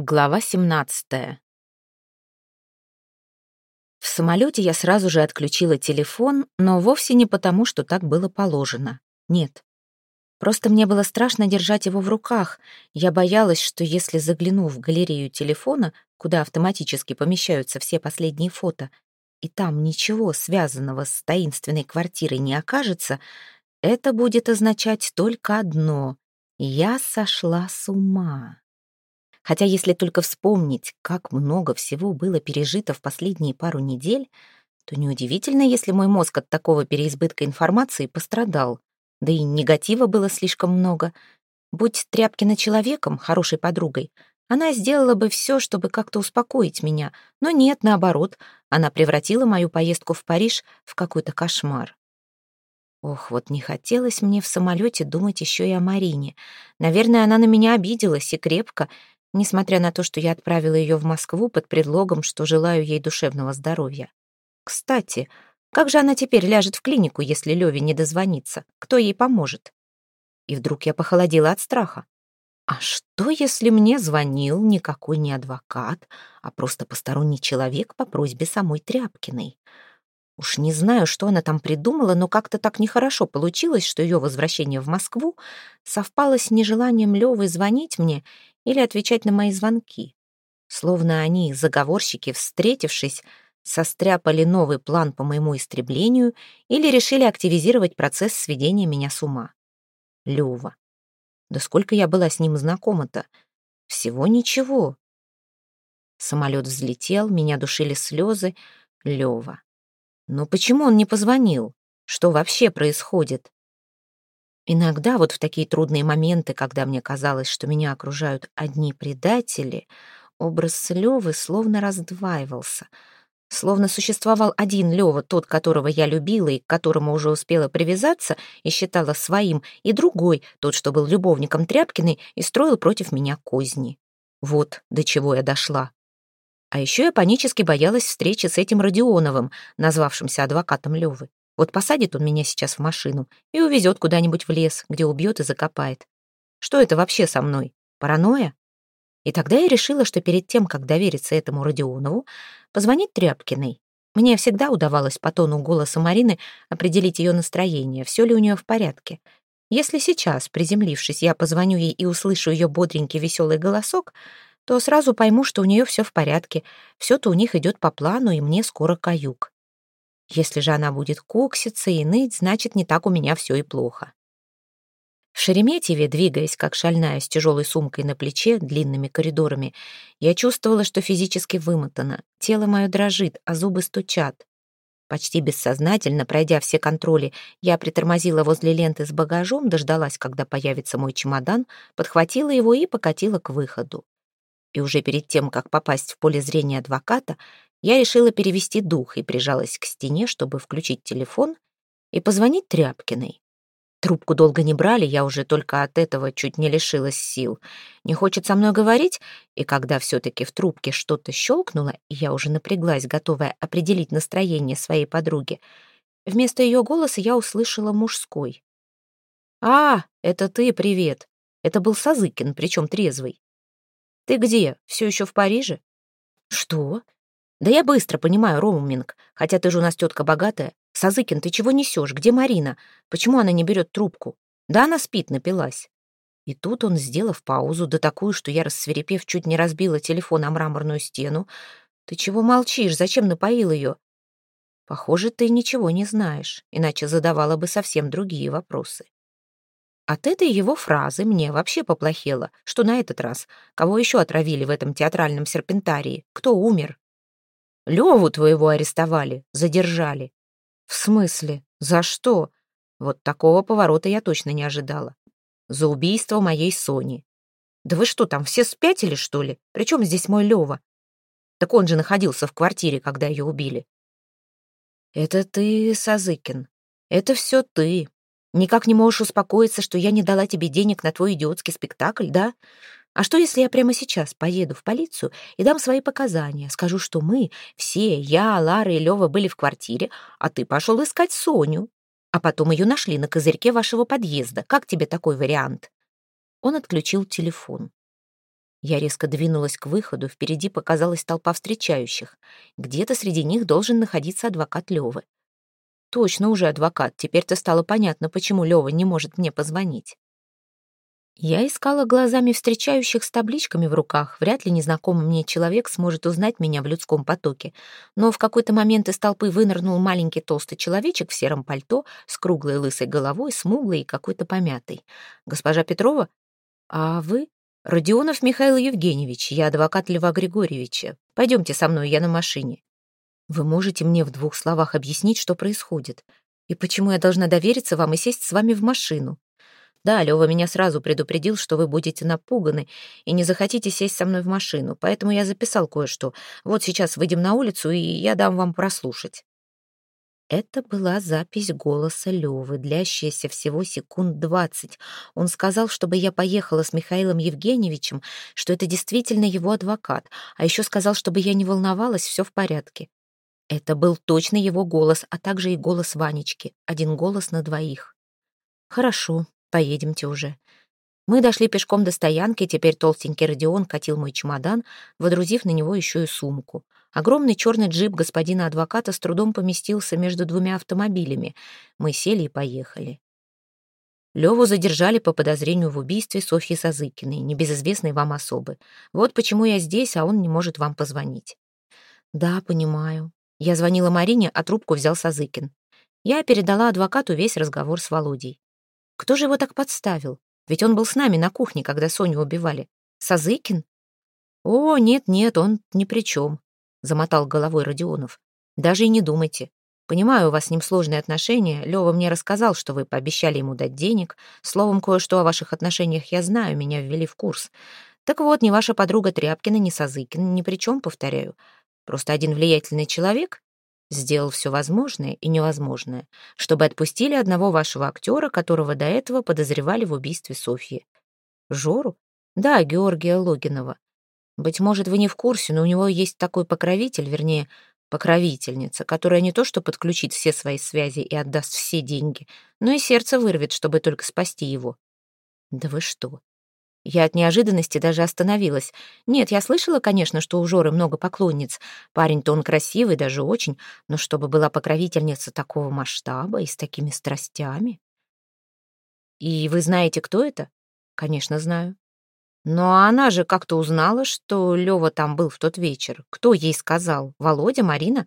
Глава 17. В самолете я сразу же отключила телефон, но вовсе не потому, что так было положено. Нет. Просто мне было страшно держать его в руках. Я боялась, что если загляну в галерею телефона, куда автоматически помещаются все последние фото, и там ничего связанного с таинственной квартирой не окажется, это будет означать только одно — я сошла с ума. Хотя если только вспомнить, как много всего было пережито в последние пару недель, то неудивительно, если мой мозг от такого переизбытка информации пострадал. Да и негатива было слишком много. Будь Тряпкина человеком, хорошей подругой, она сделала бы все, чтобы как-то успокоить меня. Но нет, наоборот, она превратила мою поездку в Париж в какой-то кошмар. Ох, вот не хотелось мне в самолете думать еще и о Марине. Наверное, она на меня обиделась и крепко, несмотря на то, что я отправила ее в Москву под предлогом, что желаю ей душевного здоровья. Кстати, как же она теперь ляжет в клинику, если Леве не дозвонится? Кто ей поможет? И вдруг я похолодела от страха. А что, если мне звонил никакой не адвокат, а просто посторонний человек по просьбе самой Тряпкиной? Уж не знаю, что она там придумала, но как-то так нехорошо получилось, что ее возвращение в Москву совпало с нежеланием Левы звонить мне или отвечать на мои звонки. Словно они, заговорщики, встретившись, состряпали новый план по моему истреблению или решили активизировать процесс сведения меня с ума. Лёва. Да сколько я была с ним знакома-то? Всего ничего. Самолет взлетел, меня душили слезы. Лёва. Но почему он не позвонил? Что вообще происходит? Иногда вот в такие трудные моменты, когда мне казалось, что меня окружают одни предатели, образ Лёвы словно раздваивался. Словно существовал один Лёва, тот, которого я любила и к которому уже успела привязаться и считала своим, и другой, тот, что был любовником Тряпкиной и строил против меня козни. Вот до чего я дошла. А еще я панически боялась встречи с этим Родионовым, назвавшимся адвокатом Лёвы. Вот посадит он меня сейчас в машину и увезет куда-нибудь в лес, где убьет и закопает. Что это вообще со мной? Паранойя? И тогда я решила, что перед тем, как довериться этому Родионову, позвонить Тряпкиной. Мне всегда удавалось по тону голоса Марины определить ее настроение, все ли у нее в порядке. Если сейчас, приземлившись, я позвоню ей и услышу ее бодренький веселый голосок, то сразу пойму, что у нее все в порядке, все-то у них идет по плану, и мне скоро каюк. Если же она будет кукситься и ныть, значит, не так у меня все и плохо. В Шереметьеве, двигаясь как шальная с тяжелой сумкой на плече, длинными коридорами, я чувствовала, что физически вымотана. Тело мое дрожит, а зубы стучат. Почти бессознательно, пройдя все контроли, я притормозила возле ленты с багажом, дождалась, когда появится мой чемодан, подхватила его и покатила к выходу. И уже перед тем, как попасть в поле зрения адвоката, я решила перевести дух и прижалась к стене, чтобы включить телефон и позвонить Тряпкиной. Трубку долго не брали, я уже только от этого чуть не лишилась сил. Не хочет со мной говорить, и когда все-таки в трубке что-то щелкнуло, и я уже напряглась, готовая определить настроение своей подруги, вместо ее голоса я услышала мужской. «А, это ты, привет!» Это был Сазыкин, причем трезвый. «Ты где? Все еще в Париже?» «Что? Да я быстро понимаю роуминг, хотя ты же у нас тетка богатая. Сазыкин, ты чего несешь? Где Марина? Почему она не берет трубку? Да она спит, напилась. И тут он, сделав паузу, да такую, что я, рассверепев, чуть не разбила телефон о мраморную стену. Ты чего молчишь? Зачем напоил ее? Похоже, ты ничего не знаешь, иначе задавала бы совсем другие вопросы. От этой его фразы мне вообще поплохело. Что на этот раз? Кого еще отравили в этом театральном серпентарии? Кто умер? Леву твоего арестовали, задержали. В смысле? За что? Вот такого поворота я точно не ожидала. За убийство моей Сони. Да вы что, там все спятили, что ли? Причем здесь мой Лева? Так он же находился в квартире, когда ее убили. Это ты, Сазыкин. Это все ты. Никак не можешь успокоиться, что я не дала тебе денег на твой идиотский спектакль, да? А что, если я прямо сейчас поеду в полицию и дам свои показания, скажу, что мы, все, я, Лара и Лёва были в квартире, а ты пошел искать Соню, а потом ее нашли на козырьке вашего подъезда. Как тебе такой вариант?» Он отключил телефон. Я резко двинулась к выходу, впереди показалась толпа встречающих. Где-то среди них должен находиться адвокат Лёвы. Точно уже адвокат, теперь-то стало понятно, почему Лёва не может мне позвонить. Я искала глазами встречающих с табличками в руках. Вряд ли незнакомый мне человек сможет узнать меня в людском потоке. Но в какой-то момент из толпы вынырнул маленький толстый человечек в сером пальто с круглой лысой головой, смуглой и какой-то помятой. «Госпожа Петрова? А вы?» «Родионов Михаил Евгеньевич, я адвокат Льва Григорьевича. Пойдемте со мной, я на машине». «Вы можете мне в двух словах объяснить, что происходит? И почему я должна довериться вам и сесть с вами в машину?» Да, Лёва меня сразу предупредил, что вы будете напуганы и не захотите сесть со мной в машину, поэтому я записал кое-что. Вот сейчас выйдем на улицу, и я дам вам прослушать». Это была запись голоса Лёвы, длящаяся всего секунд двадцать. Он сказал, чтобы я поехала с Михаилом Евгеньевичем, что это действительно его адвокат, а еще сказал, чтобы я не волновалась, все в порядке. Это был точно его голос, а также и голос Ванечки. Один голос на двоих. «Хорошо, Поедемте уже. Мы дошли пешком до стоянки, теперь толстенький Родион катил мой чемодан, водрузив на него еще и сумку. Огромный черный джип господина адвоката с трудом поместился между двумя автомобилями. Мы сели и поехали. Леву задержали по подозрению в убийстве Софьи Сазыкиной, небезызвестной вам особы. Вот почему я здесь, а он не может вам позвонить. Да, понимаю. Я звонила Марине, а трубку взял Сазыкин. Я передала адвокату весь разговор с Володей. Кто же его так подставил? Ведь он был с нами на кухне, когда Соню убивали. Сазыкин? О, нет-нет, он ни при чем, замотал головой Родионов. Даже и не думайте. Понимаю, у вас с ним сложные отношения. Лёва мне рассказал, что вы пообещали ему дать денег. Словом, кое-что о ваших отношениях я знаю, меня ввели в курс. Так вот, ни ваша подруга Тряпкина, ни Сазыкин, ни при чем, повторяю. Просто один влиятельный человек сделал все возможное и невозможное, чтобы отпустили одного вашего актера, которого до этого подозревали в убийстве Софьи. Жору? Да, Георгия Логинова. Быть может, вы не в курсе, но у него есть такой покровитель, вернее, покровительница, которая не то что подключит все свои связи и отдаст все деньги, но и сердце вырвет, чтобы только спасти его. Да вы что? Я от неожиданности даже остановилась. Нет, я слышала, конечно, что у Жоры много поклонниц. Парень-то он красивый, даже очень, но чтобы была покровительница такого масштаба и с такими страстями. И вы знаете, кто это? Конечно, знаю. Но она же как-то узнала, что Лёва там был в тот вечер. Кто ей сказал? Володя, Марина?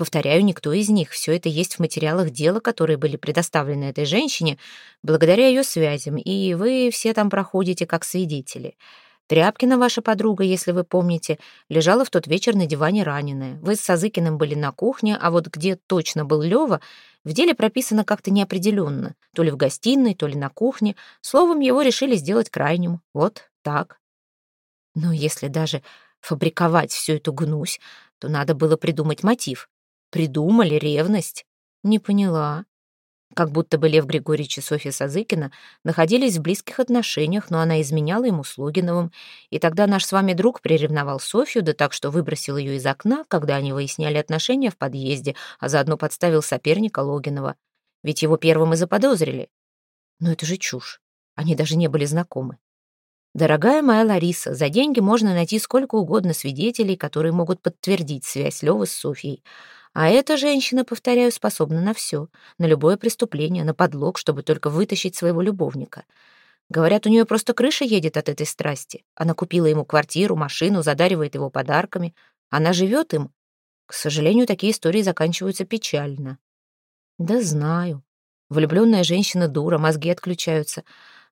Повторяю, никто из них. Все это есть в материалах дела, которые были предоставлены этой женщине благодаря ее связям, и вы все там проходите как свидетели. Тряпкина, ваша подруга, если вы помните, лежала в тот вечер на диване раненая. Вы с Сазыкиным были на кухне, а вот где точно был Лева, в деле прописано как-то неопределенно. То ли в гостиной, то ли на кухне. Словом, его решили сделать крайним. Вот так. Но если даже фабриковать всю эту гнусь, то надо было придумать мотив. Придумали ревность? Не поняла. Как будто бы Лев Григорьевич и Софья Сазыкина находились в близких отношениях, но она изменяла ему с Логиновым, и тогда наш с вами друг приревновал Софью, да так, что выбросил ее из окна, когда они выясняли отношения в подъезде, а заодно подставил соперника Логинова. Ведь его первым и заподозрили. Но это же чушь. Они даже не были знакомы. Дорогая моя Лариса, за деньги можно найти сколько угодно свидетелей, которые могут подтвердить связь Левы с Софьей. А эта женщина, повторяю, способна на все, на любое преступление, на подлог, чтобы только вытащить своего любовника. Говорят, у нее просто крыша едет от этой страсти. Она купила ему квартиру, машину, задаривает его подарками. Она живет им. К сожалению, такие истории заканчиваются печально. Да знаю. Влюбленная женщина дура, мозги отключаются.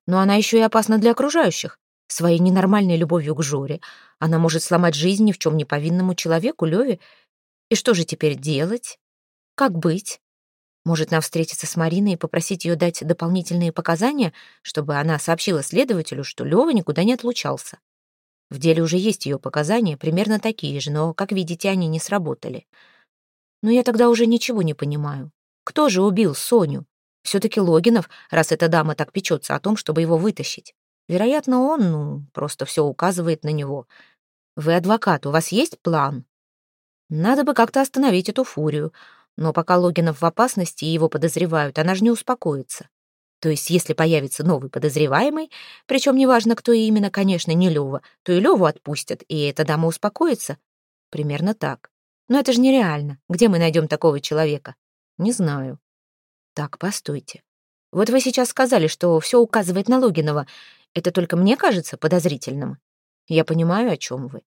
Но она еще и опасна для окружающих. Своей ненормальной любовью к Жоре она может сломать жизнь ни в чем не повинному человеку, Леве, и что же теперь делать? Как быть? Может, нам встретиться с Мариной и попросить ее дать дополнительные показания, чтобы она сообщила следователю, что Лёва никуда не отлучался? В деле уже есть ее показания, примерно такие же, но, как видите, они не сработали. Но я тогда уже ничего не понимаю. Кто же убил Соню? Все-таки Логинов, раз эта дама так печется о том, чтобы его вытащить. Вероятно, он, ну, просто все указывает на него. Вы адвокат, у вас есть план? Надо бы как-то остановить эту фурию. Но пока Логинов в опасности и его подозревают, она же не успокоится. То есть, если появится новый подозреваемый, причем неважно, кто именно, конечно, не Лёва, то и Лёву отпустят, и эта дама успокоится. Примерно так. Но это же нереально. Где мы найдем такого человека? Не знаю. Так, постойте. Вот вы сейчас сказали, что все указывает на Логинова. Это только мне кажется подозрительным. Я понимаю, о чем вы.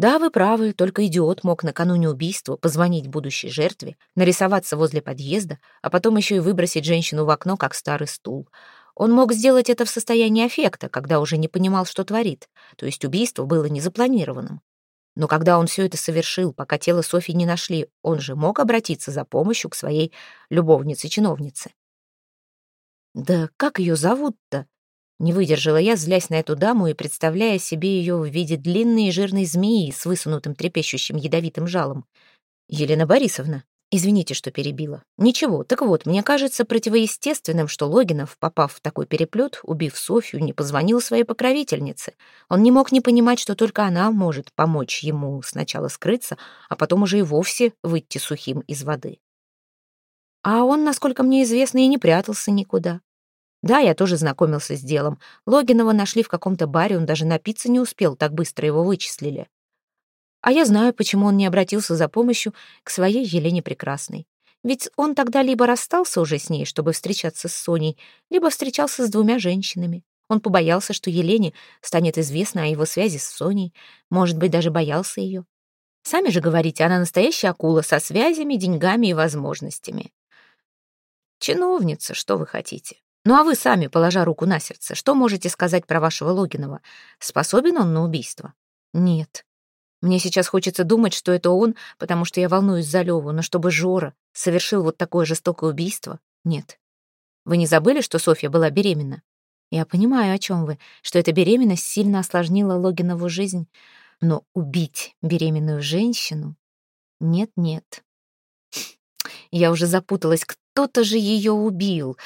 Да, вы правы, только идиот мог накануне убийства позвонить будущей жертве, нарисоваться возле подъезда, а потом еще и выбросить женщину в окно, как старый стул. Он мог сделать это в состоянии аффекта, когда уже не понимал, что творит, то есть убийство было незапланированным. Но когда он все это совершил, пока тело Софьи не нашли, он же мог обратиться за помощью к своей любовнице-чиновнице. «Да как ее зовут-то?» Не выдержала я, злясь на эту даму и представляя себе ее в виде длинной и жирной змеи с высунутым трепещущим ядовитым жалом. «Елена Борисовна, извините, что перебила. Ничего, так вот, мне кажется противоестественным, что Логинов, попав в такой переплет, убив Софью, не позвонил своей покровительнице. Он не мог не понимать, что только она может помочь ему сначала скрыться, а потом уже и вовсе выйти сухим из воды. А он, насколько мне известно, и не прятался никуда. Да, я тоже знакомился с делом. Логинова нашли в каком-то баре, он даже напиться не успел, так быстро его вычислили. А я знаю, почему он не обратился за помощью к своей Елене Прекрасной. Ведь он тогда либо расстался уже с ней, чтобы встречаться с Соней, либо встречался с двумя женщинами. Он побоялся, что Елене станет известно о его связи с Соней, может быть, даже боялся ее. Сами же говорите, она настоящая акула со связями, деньгами и возможностями. Чиновница, что вы хотите? Ну а вы сами, положа руку на сердце, что можете сказать про вашего Логинова? Способен он на убийство? Нет. Мне сейчас хочется думать, что это он, потому что я волнуюсь за Леву, но чтобы Жора совершил вот такое жестокое убийство? Нет. Вы не забыли, что Софья была беременна? Я понимаю, о чем вы, что эта беременность сильно осложнила Логинову жизнь, но убить беременную женщину? Нет-нет. Я уже запуталась, кто-то же ее убил.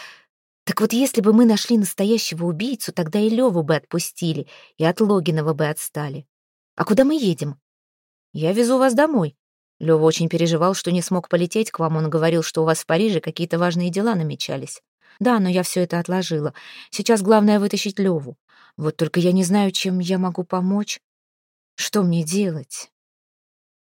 Так вот, если бы мы нашли настоящего убийцу, тогда и Леву бы отпустили, и от Логинова бы отстали. А куда мы едем? Я везу вас домой. Лева очень переживал, что не смог полететь к вам. Он говорил, что у вас в Париже какие-то важные дела намечались. Да, но я все это отложила. Сейчас главное вытащить Леву. Вот только я не знаю, чем я могу помочь. Что мне делать?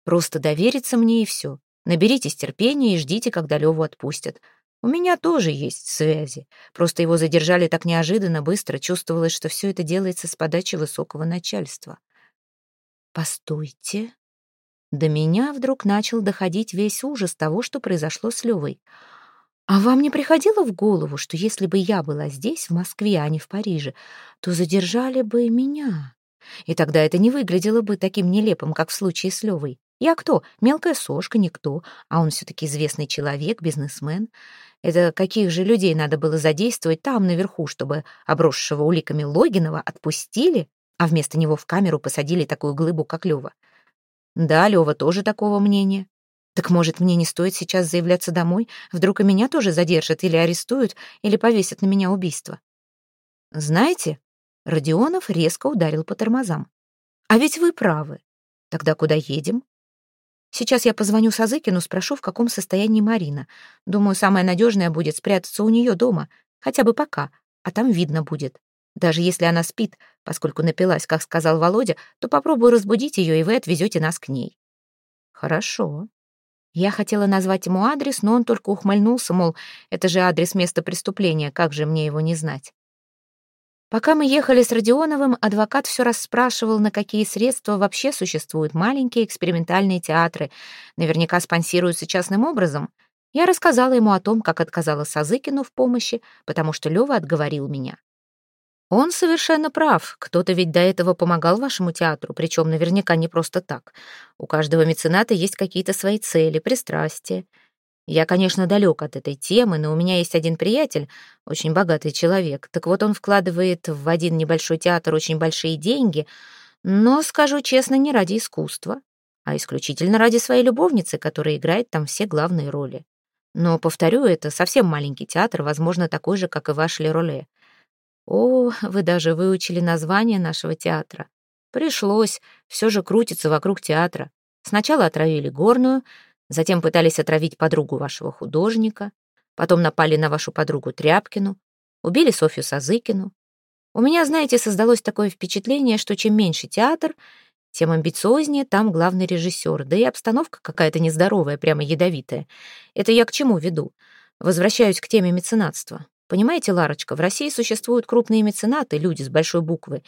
Просто довериться мне и все. Наберитесь терпения и ждите, когда Леву отпустят. У меня тоже есть связи. Просто его задержали так неожиданно, быстро. Чувствовалось, что все это делается с подачи высокого начальства. Постойте. До меня вдруг начал доходить весь ужас того, что произошло с Левой. А вам не приходило в голову, что если бы я была здесь, в Москве, а не в Париже, то задержали бы меня? И тогда это не выглядело бы таким нелепым, как в случае с Левой. Я кто? Мелкая сошка, никто. А он все-таки известный человек, бизнесмен. Это каких же людей надо было задействовать там, наверху, чтобы обросшего уликами Логинова отпустили, а вместо него в камеру посадили такую глыбу, как Лёва? Да, Лёва тоже такого мнения. Так может, мне не стоит сейчас заявляться домой? Вдруг и меня тоже задержат или арестуют, или повесят на меня убийство? Знаете, Родионов резко ударил по тормозам. А ведь вы правы. Тогда куда едем? Сейчас я позвоню Сазыкину, спрошу, в каком состоянии Марина. Думаю, самое надежное будет спрятаться у нее дома, хотя бы пока, а там видно будет. Даже если она спит, поскольку напилась, как сказал Володя, то попробую разбудить ее, и вы отвезете нас к ней. Хорошо. Я хотела назвать ему адрес, но он только ухмыльнулся, мол, это же адрес места преступления, как же мне его не знать? Пока мы ехали с Родионовым, адвокат все расспрашивал, на какие средства вообще существуют маленькие экспериментальные театры, наверняка спонсируются частным образом. Я рассказала ему о том, как отказала Сазыкину в помощи, потому что Лёва отговорил меня. Он совершенно прав. Кто-то ведь до этого помогал вашему театру, причем наверняка не просто так. У каждого мецената есть какие-то свои цели, пристрастия. Я, конечно, далек от этой темы, но у меня есть один приятель, очень богатый человек. Так вот, он вкладывает в один небольшой театр очень большие деньги, но, скажу честно, не ради искусства, а исключительно ради своей любовницы, которая играет там все главные роли. Но, повторю, это совсем маленький театр, возможно, такой же, как и ваш Лероле. О, вы даже выучили название нашего театра. Пришлось, все же крутится вокруг театра. Сначала отравили горную, Затем пытались отравить подругу вашего художника, потом напали на вашу подругу Тряпкину, убили Софью Сазыкину. У меня, знаете, создалось такое впечатление, что чем меньше театр, тем амбициознее там главный режиссер, да и обстановка какая-то нездоровая, прямо ядовитая. Это я к чему веду? Возвращаюсь к теме меценатства. Понимаете, Ларочка, в России существуют крупные меценаты, люди с большой буквы,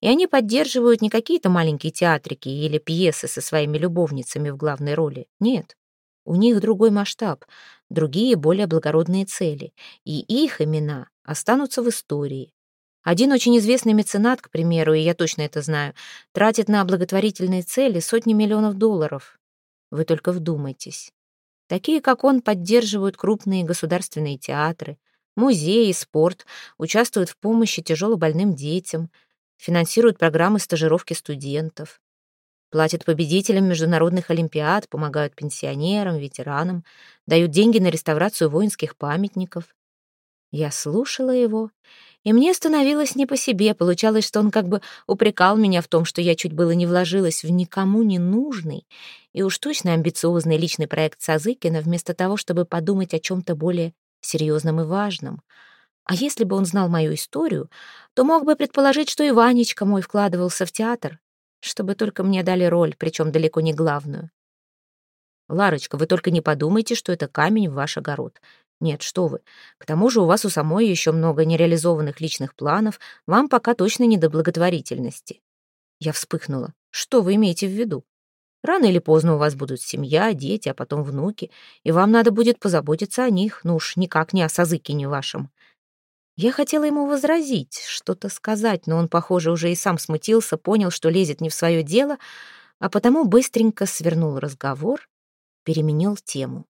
и они поддерживают не какие-то маленькие театрики или пьесы со своими любовницами в главной роли. Нет, у них другой масштаб, другие более благородные цели, и их имена останутся в истории. Один очень известный меценат, к примеру, и я точно это знаю, тратит на благотворительные цели сотни миллионов долларов. Вы только вдумайтесь. Такие, как он, поддерживают крупные государственные театры, музеи, спорт, участвуют в помощи тяжелобольным детям, финансируют программы стажировки студентов, платят победителям международных олимпиад, помогают пенсионерам, ветеранам, дают деньги на реставрацию воинских памятников. Я слушала его и мне становилось не по себе. Получалось, что он как бы упрекал меня в том, что я чуть было не вложилась в никому не нужный и уж точно амбициозный личный проект Сазыкина, вместо того, чтобы подумать о чем-то более серьезном и важном. А если бы он знал мою историю, то мог бы предположить, что и Ванечка мой вкладывался в театр, чтобы только мне дали роль, причем далеко не главную. «Ларочка, вы только не подумайте, что это камень в ваш огород. Нет, что вы. К тому же у вас у самой еще много нереализованных личных планов, вам пока точно не до благотворительности. Я вспыхнула. Что вы имеете в виду? Рано или поздно у вас будут семья, дети, а потом внуки, и вам надо будет позаботиться о них, ну уж никак не о созыкине вашем. Я хотела ему возразить, что-то сказать, но он, похоже, уже и сам смутился, понял, что лезет не в свое дело, а потому быстренько свернул разговор, переменил тему.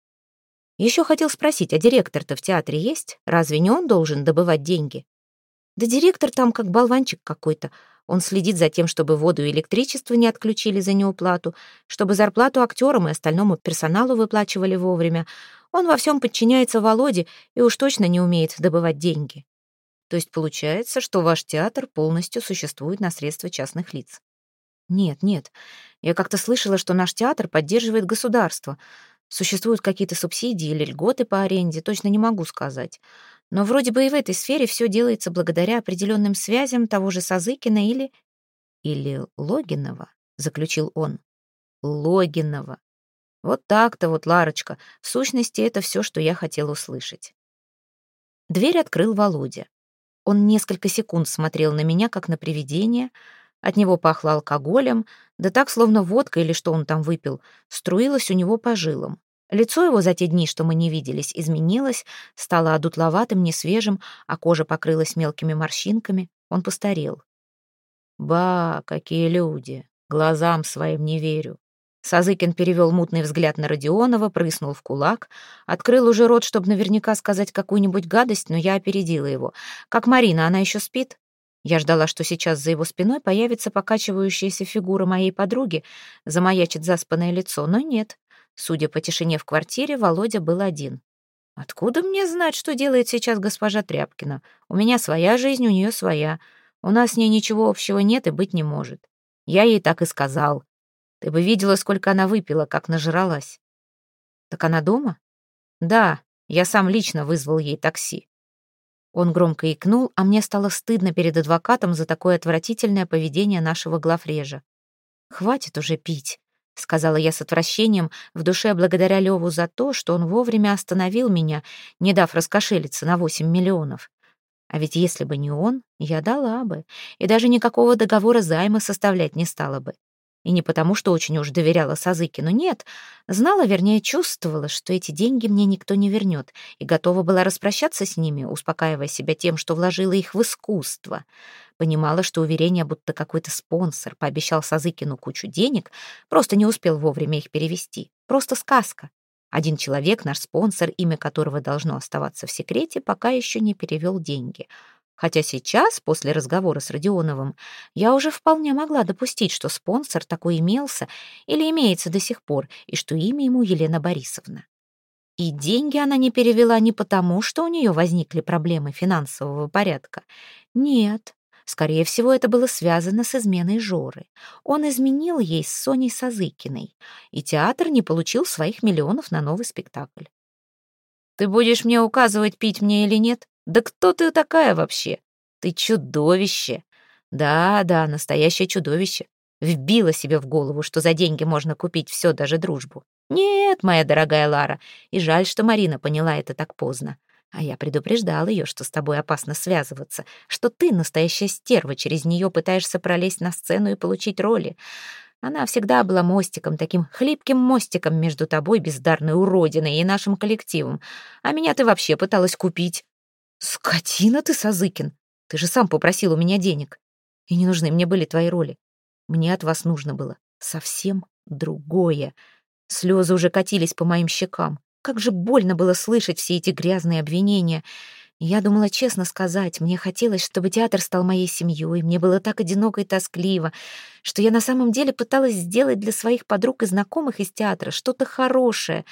Еще хотел спросить, а директор-то в театре есть? Разве не он должен добывать деньги? Да директор там как болванчик какой-то. Он следит за тем, чтобы воду и электричество не отключили за неуплату, чтобы зарплату актерам и остальному персоналу выплачивали вовремя. Он во всем подчиняется Володе и уж точно не умеет добывать деньги. То есть получается, что ваш театр полностью существует на средства частных лиц. Нет, нет. Я как-то слышала, что наш театр поддерживает государство. Существуют какие-то субсидии или льготы по аренде, точно не могу сказать. Но вроде бы и в этой сфере все делается благодаря определенным связям того же Сазыкина или... Или Логинова, заключил он. Логинова. Вот так-то вот, Ларочка. В сущности, это все, что я хотел услышать. Дверь открыл Володя. Он несколько секунд смотрел на меня, как на привидение. От него пахло алкоголем, да так, словно водка или что он там выпил, струилась у него по жилам. Лицо его за те дни, что мы не виделись, изменилось, стало одутловатым, несвежим, а кожа покрылась мелкими морщинками. Он постарел. «Ба, какие люди! Глазам своим не верю!» Сазыкин перевел мутный взгляд на Родионова, прыснул в кулак, открыл уже рот, чтобы наверняка сказать какую-нибудь гадость, но я опередила его. «Как Марина, она еще спит?» Я ждала, что сейчас за его спиной появится покачивающаяся фигура моей подруги, замаячит заспанное лицо, но нет. Судя по тишине в квартире, Володя был один. «Откуда мне знать, что делает сейчас госпожа Тряпкина? У меня своя жизнь, у нее своя. У нас с ней ничего общего нет и быть не может. Я ей так и сказал. Ты бы видела, сколько она выпила, как нажралась». «Так она дома?» «Да, я сам лично вызвал ей такси. Он громко икнул, а мне стало стыдно перед адвокатом за такое отвратительное поведение нашего главрежа. «Хватит уже пить», — сказала я с отвращением, в душе благодаря Леву за то, что он вовремя остановил меня, не дав раскошелиться на восемь миллионов. А ведь если бы не он, я дала бы, и даже никакого договора займа составлять не стала бы. И не потому, что очень уж доверяла Сазыкину, нет. Знала, вернее, чувствовала, что эти деньги мне никто не вернет, и готова была распрощаться с ними, успокаивая себя тем, что вложила их в искусство. Понимала, что уверение, будто какой-то спонсор пообещал Сазыкину кучу денег, просто не успел вовремя их перевести. Просто сказка. Один человек, наш спонсор, имя которого должно оставаться в секрете, пока еще не перевел деньги — Хотя сейчас, после разговора с Родионовым, я уже вполне могла допустить, что спонсор такой имелся или имеется до сих пор, и что имя ему Елена Борисовна. И деньги она не перевела не потому, что у нее возникли проблемы финансового порядка. Нет, скорее всего, это было связано с изменой Жоры. Он изменил ей с Соней Сазыкиной, и театр не получил своих миллионов на новый спектакль. «Ты будешь мне указывать, пить мне или нет?» Да кто ты такая вообще? Ты чудовище. Да, да, настоящее чудовище. Вбила себе в голову, что за деньги можно купить все, даже дружбу. Нет, моя дорогая Лара, и жаль, что Марина поняла это так поздно. А я предупреждал ее, что с тобой опасно связываться, что ты настоящая стерва, через нее пытаешься пролезть на сцену и получить роли. Она всегда была мостиком, таким хлипким мостиком между тобой, бездарной уродиной, и нашим коллективом. А меня ты вообще пыталась купить. Скотина ты, Сазыкин! Ты же сам попросил у меня денег. И не нужны мне были твои роли. Мне от вас нужно было совсем другое. Слезы уже катились по моим щекам. Как же больно было слышать все эти грязные обвинения. Я думала честно сказать, мне хотелось, чтобы театр стал моей семьей, мне было так одиноко и тоскливо, что я на самом деле пыталась сделать для своих подруг и знакомых из театра что-то хорошее,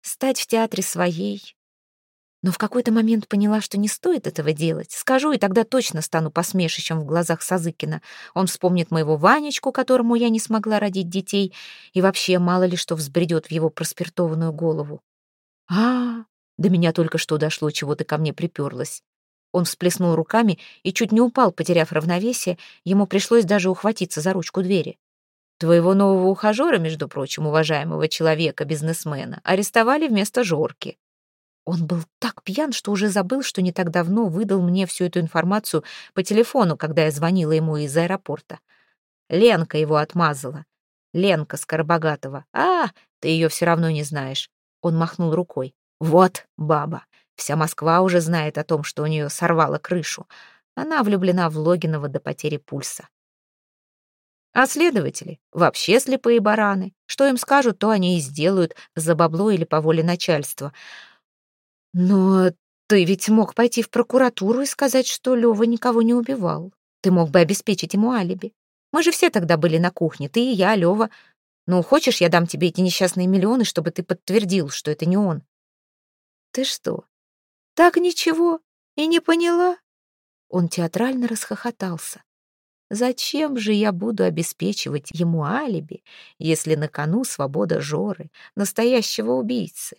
стать в театре своей, но в какой-то момент поняла, что не стоит этого делать. Скажу, и тогда точно стану посмешищем в глазах Сазыкина. Он вспомнит моего Ванечку, которому я не смогла родить детей, и вообще мало ли что взбредет в его проспиртованную голову. а до меня только что дошло, чего ты ко мне приперлась. Он всплеснул руками и чуть не упал, потеряв равновесие. Ему пришлось даже ухватиться за ручку двери. Твоего нового ухажера, между прочим, уважаемого человека, бизнесмена, арестовали вместо Жорки. Он был так пьян, что уже забыл, что не так давно выдал мне всю эту информацию по телефону, когда я звонила ему из аэропорта. Ленка его отмазала. Ленка Скоробогатова. А, ты ее все равно не знаешь. Он махнул рукой. Вот баба. Вся Москва уже знает о том, что у нее сорвало крышу. Она влюблена в Логинова до потери пульса. А следователи вообще слепые бараны. Что им скажут, то они и сделают за бабло или по воле начальства. Но ты ведь мог пойти в прокуратуру и сказать, что Лёва никого не убивал. Ты мог бы обеспечить ему алиби. Мы же все тогда были на кухне, ты и я, Лёва. Ну, хочешь, я дам тебе эти несчастные миллионы, чтобы ты подтвердил, что это не он? Ты что, так ничего и не поняла? Он театрально расхохотался. Зачем же я буду обеспечивать ему алиби, если на кону свобода Жоры, настоящего убийцы?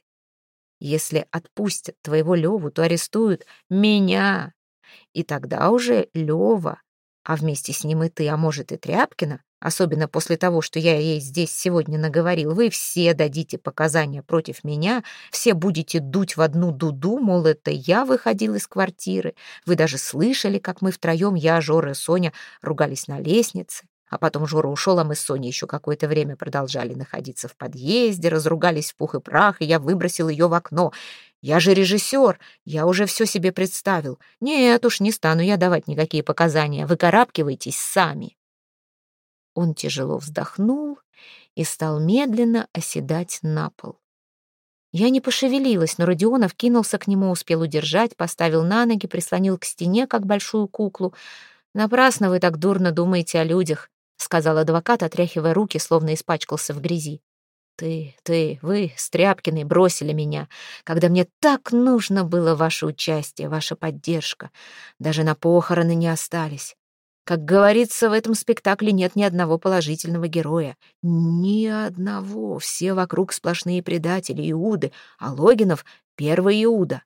Если отпустят твоего Леву, то арестуют меня. И тогда уже Лева, а вместе с ним и ты, а может и Тряпкина, особенно после того, что я ей здесь сегодня наговорил, вы все дадите показания против меня, все будете дуть в одну дуду, мол, это я выходил из квартиры. Вы даже слышали, как мы втроем, я, Жора и Соня, ругались на лестнице. А потом Жора ушел, а мы с Соней еще какое-то время продолжали находиться в подъезде, разругались в пух и прах, и я выбросил ее в окно. Я же режиссер, я уже все себе представил. Нет уж, не стану я давать никакие показания, выкарабкивайтесь сами. Он тяжело вздохнул и стал медленно оседать на пол. Я не пошевелилась, но Родионов кинулся к нему, успел удержать, поставил на ноги, прислонил к стене, как большую куклу. «Напрасно вы так дурно думаете о людях сказал адвокат, отряхивая руки, словно испачкался в грязи. «Ты, ты, вы, Стряпкины, бросили меня, когда мне так нужно было ваше участие, ваша поддержка. Даже на похороны не остались. Как говорится, в этом спектакле нет ни одного положительного героя. Ни одного. Все вокруг сплошные предатели, Иуды, а Логинов — первый Иуда.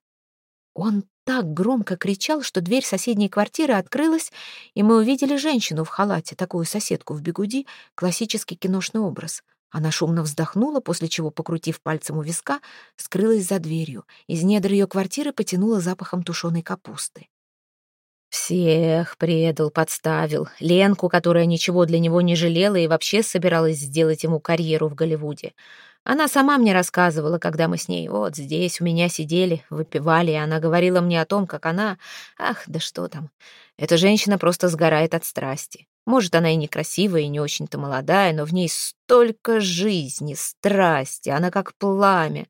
Он так громко кричал, что дверь соседней квартиры открылась, и мы увидели женщину в халате, такую соседку в бегуди, классический киношный образ. Она шумно вздохнула, после чего, покрутив пальцем у виска, скрылась за дверью. Из недр ее квартиры потянуло запахом тушеной капусты. Всех предал, подставил. Ленку, которая ничего для него не жалела и вообще собиралась сделать ему карьеру в Голливуде. Она сама мне рассказывала, когда мы с ней вот здесь у меня сидели, выпивали, и она говорила мне о том, как она... Ах, да что там. Эта женщина просто сгорает от страсти. Может, она и некрасивая, и не очень-то молодая, но в ней столько жизни, страсти, она как пламя.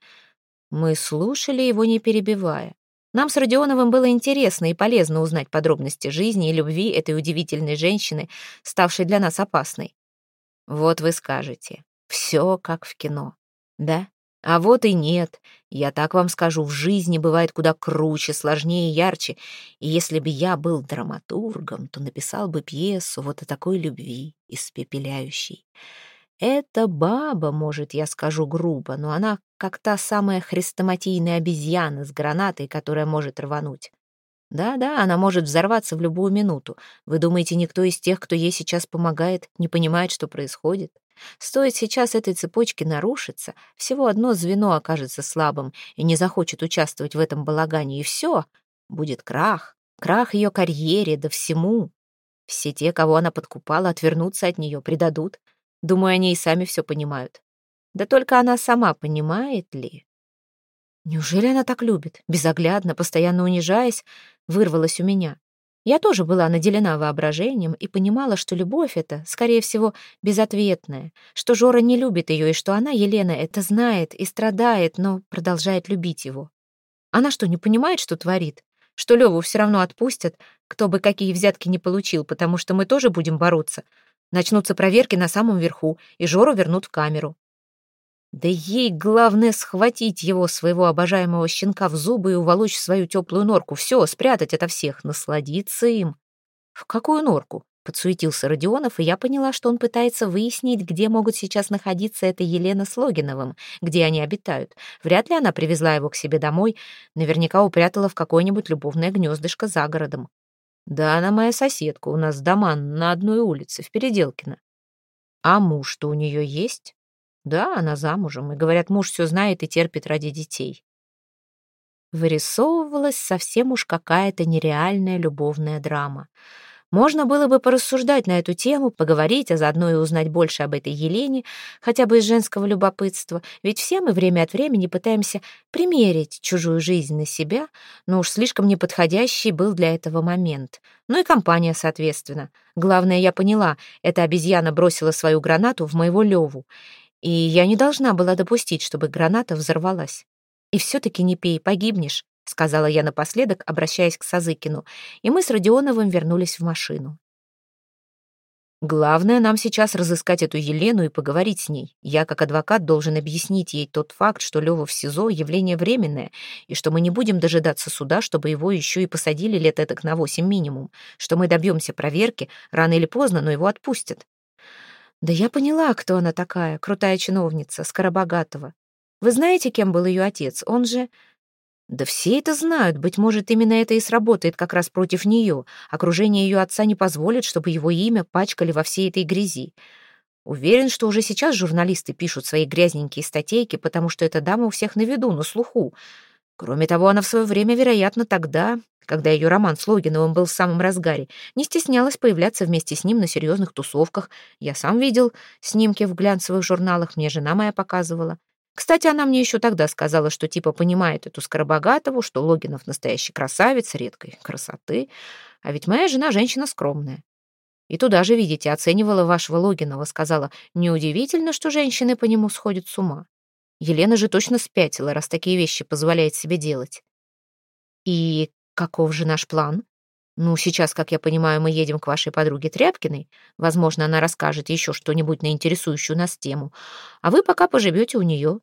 Мы слушали его, не перебивая. Нам с Родионовым было интересно и полезно узнать подробности жизни и любви этой удивительной женщины, ставшей для нас опасной. Вот вы скажете, все как в кино. Да? А вот и нет. Я так вам скажу, в жизни бывает куда круче, сложнее ярче. И если бы я был драматургом, то написал бы пьесу вот о такой любви, испепеляющей. Эта баба, может, я скажу грубо, но она как та самая хрестоматийная обезьяна с гранатой, которая может рвануть. Да-да, она может взорваться в любую минуту. Вы думаете, никто из тех, кто ей сейчас помогает, не понимает, что происходит? Стоит сейчас этой цепочке нарушиться, всего одно звено окажется слабым и не захочет участвовать в этом балагане, и все, будет крах, крах ее карьере, да всему. Все те, кого она подкупала, отвернутся от нее, предадут. Думаю, они и сами все понимают. Да только она сама понимает ли? Неужели она так любит? Безоглядно, постоянно унижаясь, вырвалась у меня. Я тоже была наделена воображением и понимала, что любовь эта, скорее всего, безответная, что Жора не любит ее и что она, Елена, это знает и страдает, но продолжает любить его. Она что, не понимает, что творит? Что Леву все равно отпустят, кто бы какие взятки не получил, потому что мы тоже будем бороться. Начнутся проверки на самом верху, и Жору вернут в камеру. Да ей главное схватить его, своего обожаемого щенка, в зубы и уволочь в свою теплую норку. Все, спрятать это всех, насладиться им. В какую норку? Подсуетился Родионов, и я поняла, что он пытается выяснить, где могут сейчас находиться эта Елена с Логиновым, где они обитают. Вряд ли она привезла его к себе домой, наверняка упрятала в какое-нибудь любовное гнездышко за городом. Да, она моя соседка, у нас дома на одной улице, в Переделкино. А муж-то у нее есть? Да, она замужем, и, говорят, муж все знает и терпит ради детей. Вырисовывалась совсем уж какая-то нереальная любовная драма. Можно было бы порассуждать на эту тему, поговорить, а заодно и узнать больше об этой Елене, хотя бы из женского любопытства, ведь все мы время от времени пытаемся примерить чужую жизнь на себя, но уж слишком неподходящий был для этого момент. Ну и компания, соответственно. Главное, я поняла, эта обезьяна бросила свою гранату в моего Леву, и я не должна была допустить, чтобы граната взорвалась. «И все-таки не пей, погибнешь», — сказала я напоследок, обращаясь к Сазыкину, и мы с Родионовым вернулись в машину. Главное нам сейчас разыскать эту Елену и поговорить с ней. Я, как адвокат, должен объяснить ей тот факт, что Лёва в СИЗО — явление временное, и что мы не будем дожидаться суда, чтобы его еще и посадили лет этак на восемь минимум, что мы добьемся проверки, рано или поздно, но его отпустят. Да я поняла, кто она такая, крутая чиновница, Скоробогатова. Вы знаете, кем был ее отец? Он же... Да все это знают, быть может, именно это и сработает как раз против нее. Окружение ее отца не позволит, чтобы его имя пачкали во всей этой грязи. Уверен, что уже сейчас журналисты пишут свои грязненькие статейки, потому что эта дама у всех на виду, на слуху. Кроме того, она в свое время, вероятно, тогда, когда ее роман с Логиновым был в самом разгаре, не стеснялась появляться вместе с ним на серьезных тусовках. Я сам видел снимки в глянцевых журналах, мне жена моя показывала. Кстати, она мне еще тогда сказала, что типа понимает эту Скоробогатову, что Логинов настоящий красавец, редкой красоты. А ведь моя жена женщина скромная. И туда же, видите, оценивала вашего Логинова, сказала, неудивительно, что женщины по нему сходят с ума. Елена же точно спятила, раз такие вещи позволяет себе делать. И каков же наш план? Ну, сейчас, как я понимаю, мы едем к вашей подруге Тряпкиной. Возможно, она расскажет еще что-нибудь на интересующую нас тему. А вы пока поживете у нее.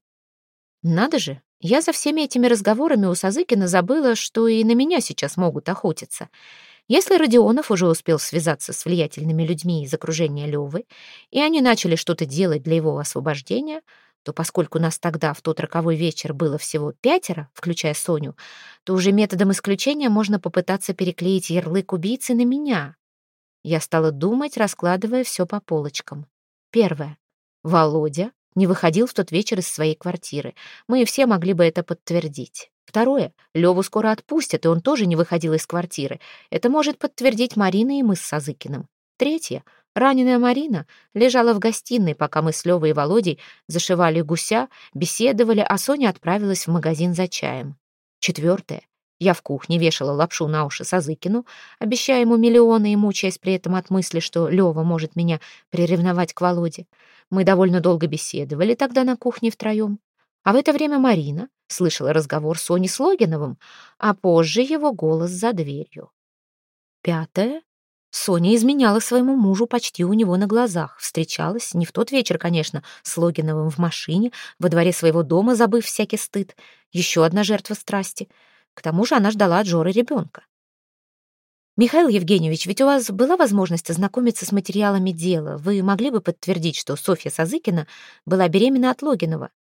Надо же, я за всеми этими разговорами у Сазыкина забыла, что и на меня сейчас могут охотиться. Если Родионов уже успел связаться с влиятельными людьми из окружения Левы, и они начали что-то делать для его освобождения, то поскольку нас тогда, в тот роковой вечер, было всего пятеро, включая Соню, то уже методом исключения можно попытаться переклеить ярлык убийцы на меня. Я стала думать, раскладывая все по полочкам. Первое. Володя не выходил в тот вечер из своей квартиры. Мы все могли бы это подтвердить. Второе. Леву скоро отпустят, и он тоже не выходил из квартиры. Это может подтвердить Марина и мы с Сазыкиным. Третье. Раненая Марина лежала в гостиной, пока мы с Левой и Володей зашивали гуся, беседовали, а Соня отправилась в магазин за чаем. Четвертое. Я в кухне вешала лапшу на уши Сазыкину, обещая ему миллионы и мучаясь при этом от мысли, что Лева может меня приревновать к Володе. Мы довольно долго беседовали тогда на кухне втроем. А в это время Марина слышала разговор Сони с Логиновым, а позже его голос за дверью. Пятое. Соня изменяла своему мужу почти у него на глазах. Встречалась, не в тот вечер, конечно, с Логиновым в машине, во дворе своего дома, забыв всякий стыд. Еще одна жертва страсти. К тому же она ждала от Жоры ребенка. «Михаил Евгеньевич, ведь у вас была возможность ознакомиться с материалами дела. Вы могли бы подтвердить, что Софья Сазыкина была беременна от Логинова?»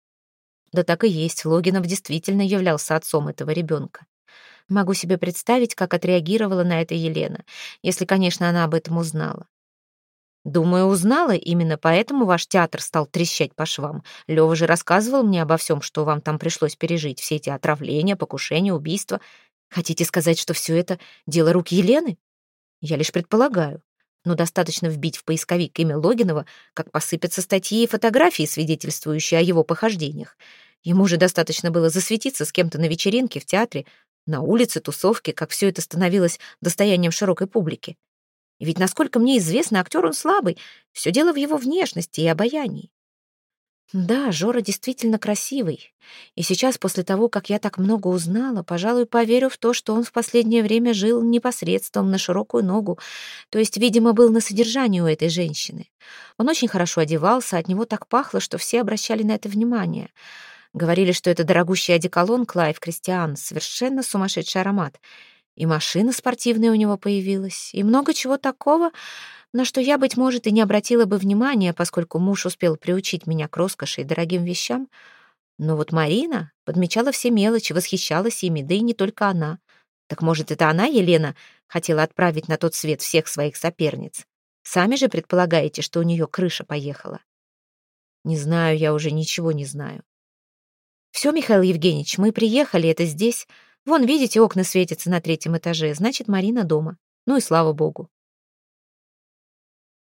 Да так и есть, Логинов действительно являлся отцом этого ребенка. Могу себе представить, как отреагировала на это Елена, если, конечно, она об этом узнала. Думаю, узнала, именно поэтому ваш театр стал трещать по швам. Лёва же рассказывал мне обо всем, что вам там пришлось пережить, все эти отравления, покушения, убийства. Хотите сказать, что все это дело рук Елены? Я лишь предполагаю. Но достаточно вбить в поисковик имя Логинова, как посыпятся статьи и фотографии, свидетельствующие о его похождениях. Ему же достаточно было засветиться с кем-то на вечеринке, в театре, на улице, тусовке, как все это становилось достоянием широкой публики. Ведь, насколько мне известно, актер он слабый. Все дело в его внешности и обаянии. Да, Жора действительно красивый. И сейчас, после того, как я так много узнала, пожалуй, поверю в то, что он в последнее время жил непосредством на широкую ногу, то есть, видимо, был на содержании у этой женщины. Он очень хорошо одевался, от него так пахло, что все обращали на это внимание. Говорили, что это дорогущий одеколон Клайв Кристиан, совершенно сумасшедший аромат — и машина спортивная у него появилась, и много чего такого, на что я, быть может, и не обратила бы внимания, поскольку муж успел приучить меня к роскоши и дорогим вещам. Но вот Марина подмечала все мелочи, восхищалась ими, да и не только она. Так может, это она, Елена, хотела отправить на тот свет всех своих соперниц? Сами же предполагаете, что у нее крыша поехала? Не знаю, я уже ничего не знаю. Все, Михаил Евгеньевич, мы приехали, это здесь. Вон, видите, окна светятся на третьем этаже, значит, Марина дома. Ну и слава богу.